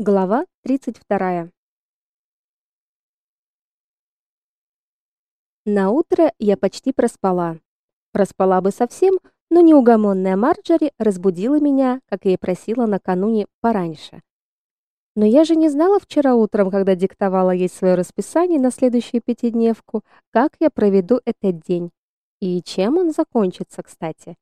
Глава 32. На утро я почти проспала. Проспала бы совсем, но неугомонная Марджори разбудила меня, как и просила накануне пораньше. Но я же не знала вчера утром, когда диктовала ей свое расписание на следующую пятидневку, как я проведу этот день и чем он закончится, кстати.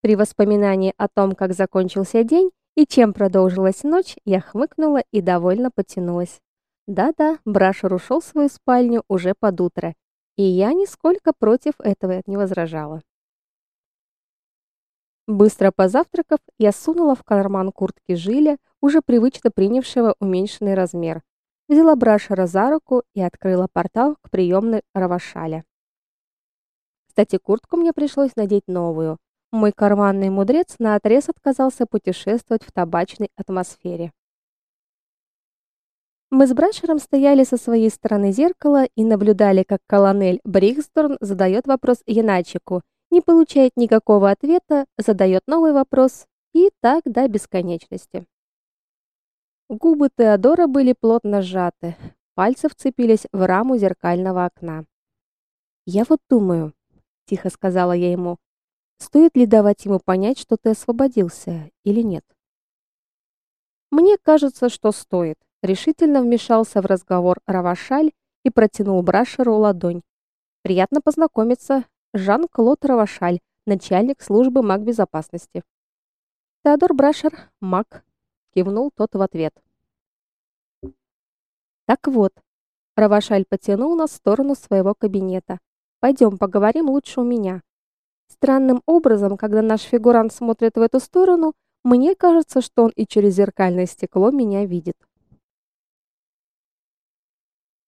При воспоминании о том, как закончился день, и чем продолжилась ночь, я хмыкнула и довольно потянулась. Да-да, Брашер ушел в свою спальню уже под утро, и я нисколько против этого не возражала. Быстро позавтракав, я сунула в карман куртки Жиля, уже привычно принявшего уменьшенный размер, взяла Брашера за руку и открыла портал к приемной Равашаля. Кстати, куртку мне пришлось надеть новую, мой карманный мудрец наотрез отказался путешествовать в табачной атмосфере. Мы с Брашером стояли со своей стороны зеркала и наблюдали, как колонель Бриксторн задает вопрос Яначику, не получает никакого ответа, задает новый вопрос, и так до бесконечности. Губы Теодора были плотно сжаты, пальцы вцепились в раму зеркального окна. "Я вот думаю", тихо сказала я ему. Стоит ли давать ему понять, что ты освободился или нет? Мне кажется, что стоит. Решительно вмешался в разговор Равашаль и протянул Брашеру ладонь. Приятно познакомиться. Жан-Клод Равашаль, начальник службы магбезопасности. Теодор Брашер, маг, кивнул тот в ответ. Так вот, Равашаль потянул нас в сторону своего кабинета. Пойдем поговорим лучше у меня. Странным образом, когда наш фигурант смотрит в эту сторону, мне кажется, что он и через зеркальное стекло меня видит.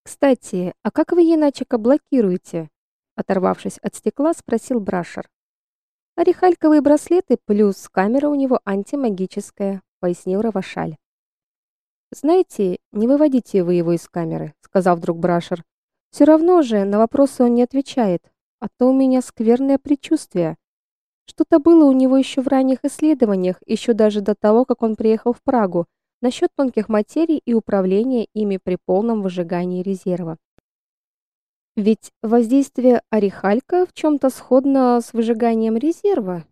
Кстати, а как вы Яначика блокируете? оторвавшись от стекла, спросил Брашер. Орехальковые браслеты плюс камера у него антимагическая, пояснил Равашаль. Знаете, не выводите вы его из камеры, сказал вдруг Брашер. Все равно же на вопросы он не отвечает а то у меня скверное предчувствие. Что-то было у него еще в ранних исследованиях, еще даже до того, как он приехал в Прагу, насчет тонких материй и управления ими при полном выжигании резерва. Ведь воздействие орехалька в чем то сходно с выжиганием резерва.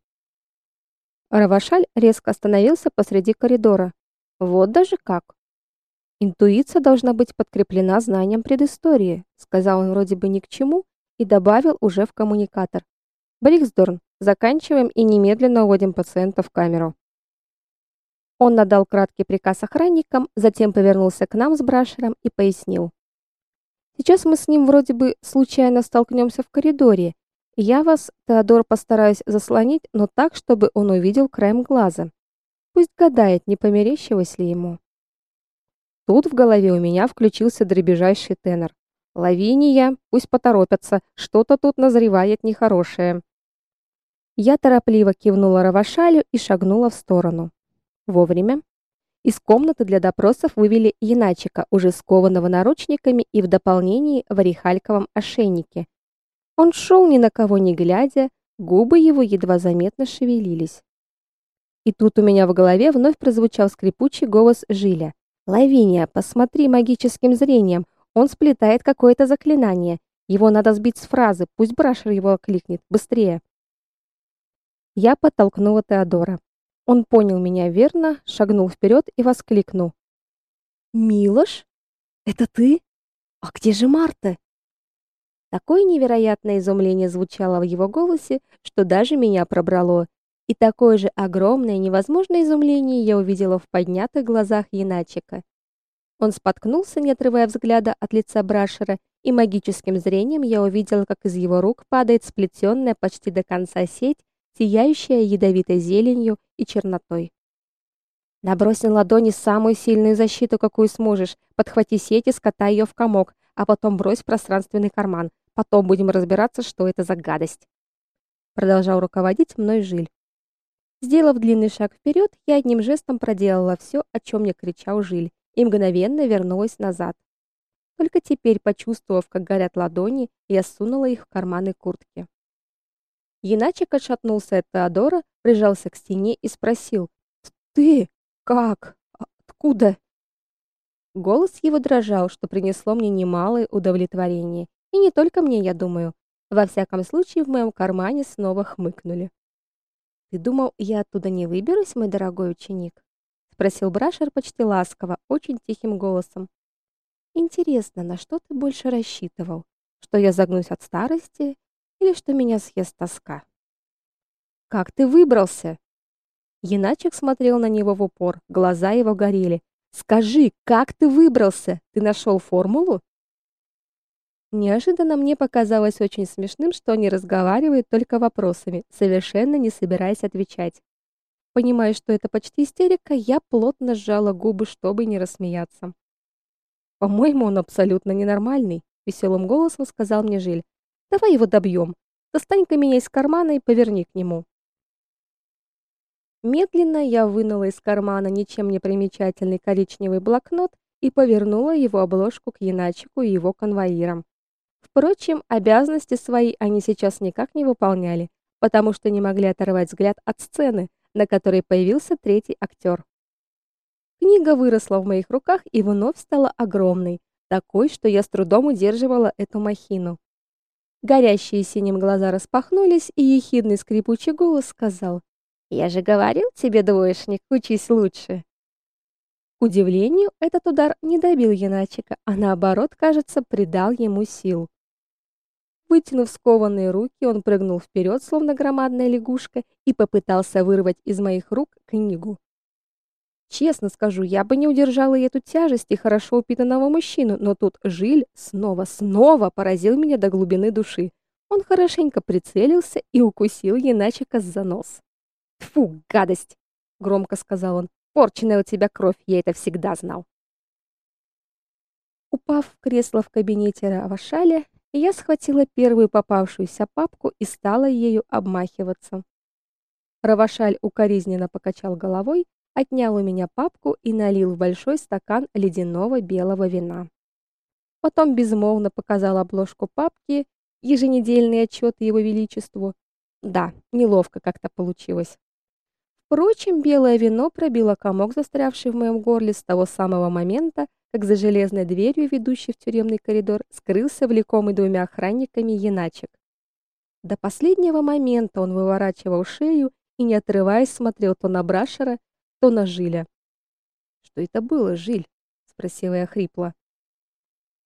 Равашаль резко остановился посреди коридора. Вот даже как. Интуиция должна быть подкреплена знанием предыстории, сказал он вроде бы ни к чему, и добавил уже в коммуникатор. Бриксдорн, заканчиваем и немедленно уводим пациента в камеру. Он надал краткий приказ охранникам, затем повернулся к нам с Брашером и пояснил: Сейчас мы с ним вроде бы случайно столкнемся в коридоре. Я вас, Теодор, постараюсь заслонить, но так, чтобы он увидел краем глаза. Пусть гадает, не померещилось ли ему. Тут в голове у меня включился дребезжащий тенор. Лавиния, пусть поторопятся, что-то тут назревает нехорошее. Я торопливо кивнула Равашалю и шагнула в сторону. Вовремя. Из комнаты для допросов вывели Яначика, уже скованного наручниками и в дополнении в орехальковом ошейнике. Он шел ни на кого не глядя, губы его едва заметно шевелились. И тут у меня в голове вновь прозвучал скрипучий голос Жиля. Лавиния, посмотри магическим зрением, он сплетает какое-то заклинание. Его надо сбить с фразы. Пусть Брашер его окликнет. Быстрее. Я подтолкнула Теодора. Он понял меня верно, шагнул вперед и воскликнул: "Милош, это ты? А где же Марта?" Такое невероятное изумление звучало в его голосе, что даже меня пробрало. И такое же огромное, невозможное изумление я увидела в поднятых глазах Яначика. Он споткнулся, не отрывая взгляда от лица Брашера, и магическим зрением я увидела, как из его рук падает сплетенная почти до конца сеть, сияющая ядовитой зеленью и чернотой. Набрось на ладони самую сильную защиту, какую сможешь. Подхвати сеть и скатай ее в комок, а потом брось в пространственный карман. Потом будем разбираться, что это за гадость. Продолжал руководить мной Жиль. Сделав длинный шаг вперед, я одним жестом проделала все, о чем мне кричал Жиль, и мгновенно вернулась назад. Только теперь, почувствовав, как горят ладони, я сунула их в карманы куртки. Яначек отшатнулся от Теодора, прижался к стене и спросил: "Ты как? Откуда? Голос его дрожал, что принесло мне немалое удовлетворение. И не только мне, я думаю. Во всяком случае, в моем кармане снова хмыкнули. Ты думал, я оттуда не выберусь, мой дорогой ученик? Спросил Брашер почти ласково, очень тихим голосом. Интересно, на что ты больше рассчитывал? Что я загнусь от старости или что меня съест тоска? Как ты выбрался? Яначек смотрел на него в упор, глаза его горели. Скажи, как ты выбрался? Ты нашел формулу? Неожиданно мне показалось очень смешным, что они разговаривают только вопросами, совершенно не собираясь отвечать. Понимая, что это почти истерика, я плотно сжала губы, чтобы не рассмеяться. По-моему, он абсолютно ненормальный, веселым голосом сказал мне Жиль. Давай его добьем. Достань-ка меня из кармана и поверни к нему. Медленно я вынула из кармана ничем не примечательный коричневый блокнот и повернула его обложку к Яначику и его конвоирам. Впрочем, обязанности свои они сейчас никак не выполняли, потому что не могли оторвать взгляд от сцены, на которой появился третий актер. Книга выросла в моих руках и вновь стала огромной, такой, что я с трудом удерживала эту махину. Горящие синим глаза распахнулись, и ехидный скрипучий голос сказал: "Я же говорил тебе, двоечник, учись лучше". Удивлению, этот удар не добил Яначика, а наоборот, кажется, придал ему сил. Вытянув скованные руки, он прыгнул вперед, словно громадная лягушка, и попытался вырвать из моих рук книгу. Честно скажу, я бы не удержала и эту тяжесть и хорошо упитанного мужчину, но тут Жиль снова, снова поразил меня до глубины души. Он хорошенько прицелился и укусил Яначика за нос. "Фу, гадость", громко сказал он. "Порченная у тебя кровь, я это всегда знал". Упав в кресло в кабинете Равашаля, я схватила первую попавшуюся папку и стала ею обмахиваться. Равашаль укоризненно покачал головой, отнял у меня папку и налил в большой стакан ледяного белого вина. Потом безмолвно показал обложку папки, еженедельный отчет его величеству. Да, неловко как-то получилось. Впрочем, белое вино пробило комок, застрявший в моем горле с того самого момента, как за железной дверью, ведущей в тюремный коридор, скрылся влекомый двумя охранниками Яначек. До последнего момента он выворачивал шею и не отрываясь смотрел то на Брашера, то на Жиля. Что это было, Жиль? спросила я хрипло.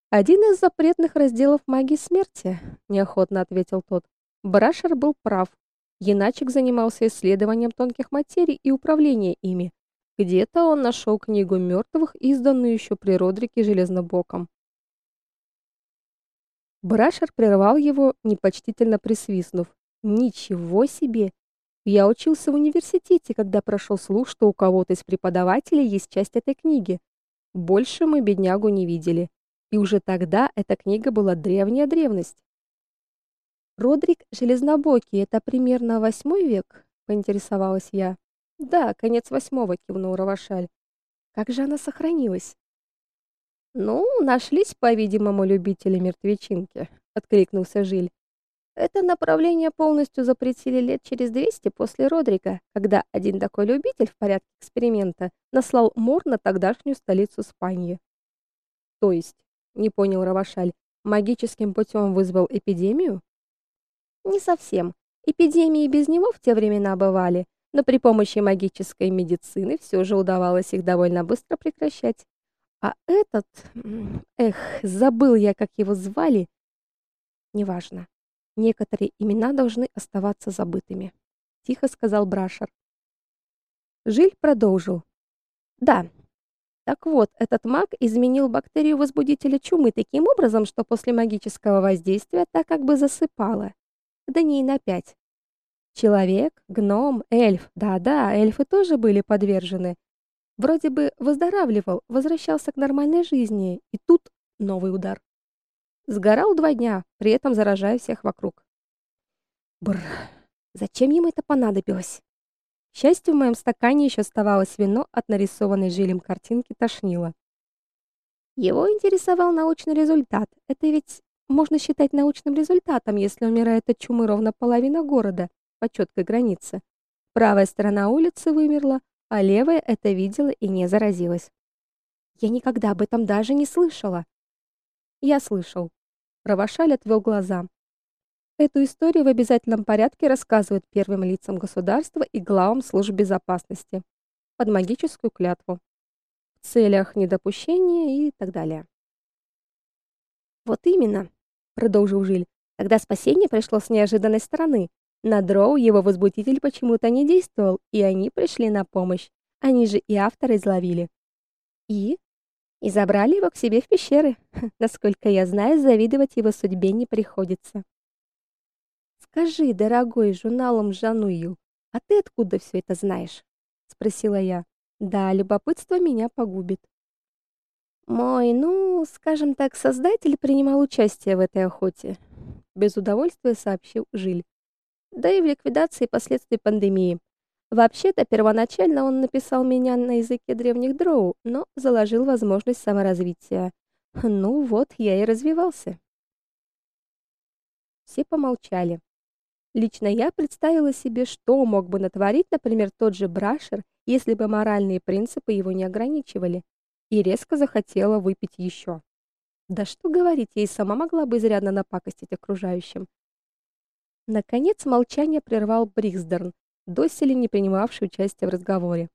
Один из запретных разделов магии смерти, неохотно ответил тот. Брашер был прав. Яначек занимался исследованием тонких материй и управлением ими, где-то он нашел книгу мертвых, изданную еще при Родрике Железнобоком. Брашер прервал его, непочтительно присвистнув. Ничего себе. Я учился в университете, когда прошел слух, что у кого-то из преподавателей есть часть этой книги. Больше мы беднягу не видели. И уже тогда эта книга была древняя древность. Родрик Железнобокий это примерно восьмой век, поинтересовалась я. Да, конец восьмого, кивнул Равашаль. Как же она сохранилась? Ну, нашлись, по-видимому, любители мертвечинки, откликнулся Жиль. Это направление полностью запретили лет через 200 после Родрика, когда один такой любитель в порядке эксперимента наслал мор на тогдашнюю столицу Спаньи. То есть, не понял Равашаль, магическим путем вызвал эпидемию? Не совсем. Эпидемии без него в те времена бывали, но при помощи магической медицины все же удавалось их довольно быстро прекращать. А этот, эх, забыл я, как его звали. Неважно. Некоторые имена должны оставаться забытыми, тихо сказал Брашер. Жиль продолжил. Да. Так вот, этот маг изменил бактерию возбудителя чумы таким образом, что после магического воздействия та как бы засыпала. Дней на пять. Человек, гном, эльф. Да-да, эльфы тоже были подвержены. Вроде бы выздоравливал, возвращался к нормальной жизни, и тут новый удар. Сгорал два дня, при этом заражая всех вокруг. Бр. Зачем ему это понадобилось? К счастью, в моем стакане еще оставалось вино от нарисованной жилем картинки тошнило. Его интересовал научный результат. Это ведь можно считать научным результатом, если умирает от чумы ровно половина города по четкой границе. Правая сторона улицы вымерла, а левая это видела и не заразилась. Я никогда об этом даже не слышала. Я слышал. Равашаль отвел глаза. Эту историю в обязательном порядке рассказывают первым лицам государства и главам служб безопасности под магическую клятву в целях недопущения и так далее. Вот именно, продолжил Жиль. Тогда спасение пришло с неожиданной стороны. На Дроу его возбудитель почему-то не действовал, и они пришли на помощь. Они же и автора изловили. И и забрали его к себе в пещеры. Насколько я знаю, завидовать его судьбе не приходится. Скажи, дорогой журналом Жануил, а ты откуда все это знаешь? спросила я. Да, любопытство меня погубит. Мой, ну, скажем так, создатель принимал участие в этой охоте, без удовольствия сообщил Жиль. Да и в ликвидации последствий пандемии. Вообще-то, первоначально он написал меня на языке древних дроу, но заложил возможность саморазвития. Ну вот, я и развивался. Все помолчали. Лично я представила себе, что мог бы натворить, например, тот же Брашер, если бы моральные принципы его не ограничивали, и резко захотела выпить еще. Да что говорить, я и сама могла бы изрядно напакостить окружающим. Наконец молчание прервал Бриксдерн, доселе не принимавший участия в разговоре.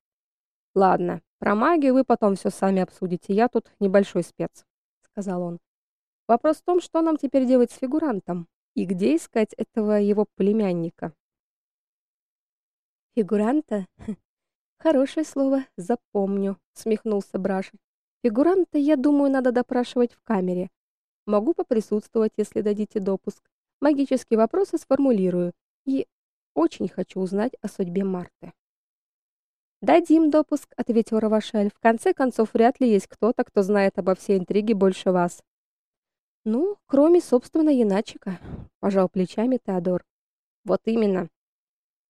Ладно, про магию вы потом все сами обсудите. Я тут небольшой спец, сказал он. Вопрос в том, что нам теперь делать с фигурантом и где искать этого его племянника. Фигуранта? Хорошее слово, запомню, смехнулся Браш. Фигуранта, я думаю, надо допрашивать в камере. Могу поприсутствовать, если дадите допуск. Магические вопросы сформулирую и очень хочу узнать о судьбе Марты. Дадим допуск, ответил Равашель. В конце концов, вряд ли есть кто-то, кто знает обо всей интриге больше вас. Ну, кроме собственно Яначика, пожал плечами Теодор. Вот именно.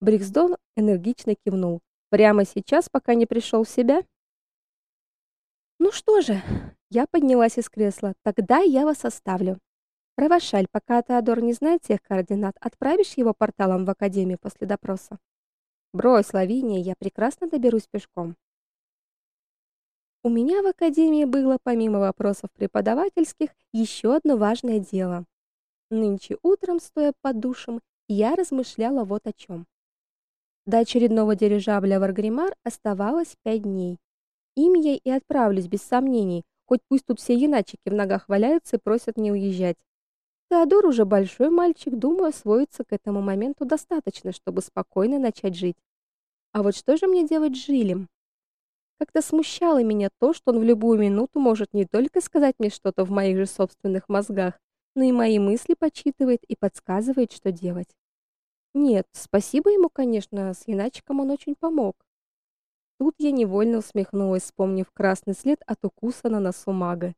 Бриксдон энергично кивнул. Прямо сейчас, пока не пришел в себя? Ну что же, я поднялась из кресла. Тогда я вас оставлю. Равашаль, пока Теодор не знает всех координат, отправишь его порталом в академию после допроса. Брось, Лавиния, я прекрасно доберусь пешком. У меня в академии было, помимо вопросов преподавательских, еще одно важное дело. Нынче утром, стоя под душем, я размышляла вот о чем. До очередного дирижабля в Аргримар оставалось пять дней. Им я и отправлюсь без сомнений, хоть пусть тут все иначики в ногах валяются и просят не уезжать. Теодор уже большой мальчик, думаю, освоиться к этому моменту достаточно, чтобы спокойно начать жить. А вот что же мне делать с Жилем? Как-то смущало меня то, что он в любую минуту может не только сказать мне что-то в моих же собственных мозгах, но и мои мысли почитывает и подсказывает, что делать. Нет, спасибо ему, конечно, с Яначиком он очень помог. Тут я невольно усмехнулась, вспомнив красный след от укуса на носу мага.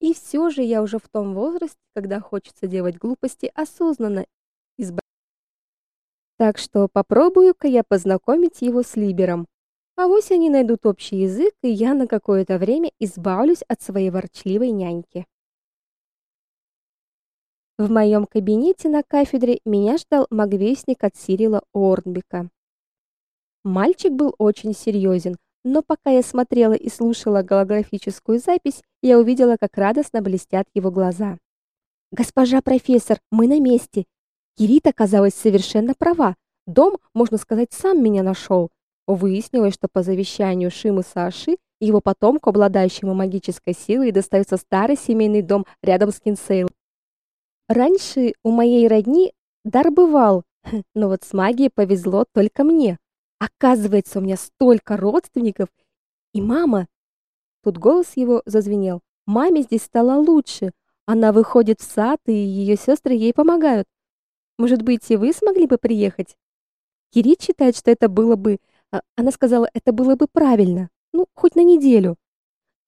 И все же я уже в том возрасте, когда хочется делать глупости осознанно, изб... Так что попробую-ка я познакомить его с Либером. А вось они найдут общий язык, и я на какое-то время избавлюсь от своей ворчливой няньки. В моем кабинете на кафедре меня ждал магвестник от Сирила Орнбека. Мальчик был очень серьезен, но пока я смотрела и слушала голографическую запись, я увидела, как радостно блестят его глаза. Госпожа профессор, мы на месте. Кирит оказалась совершенно права. Дом, можно сказать, сам меня нашел. Выяснилось, что по завещанию Шимы Саши его потомку, обладающему магической силой, достается старый семейный дом рядом с Кинсейл. Раньше у моей родни дар бывал, но вот с магией повезло только мне. Оказывается, у меня столько родственников. И мама... Тут голос его зазвенел. Маме здесь стало лучше. Она выходит в сад, и ее сестры ей помогают. Может быть, и вы смогли бы приехать? Кирит считает, что это было бы... А, она сказала, это было бы правильно. Ну, хоть на неделю.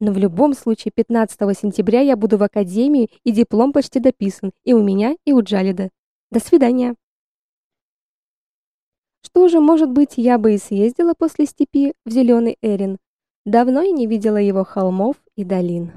Но в любом случае 15 сентября я буду в академии, и диплом почти дописан, и у меня, и у Джалида. До свидания. Что же, может быть, я бы и съездила после степи в зеленый Эрин. Давно я не видела его холмов и долин.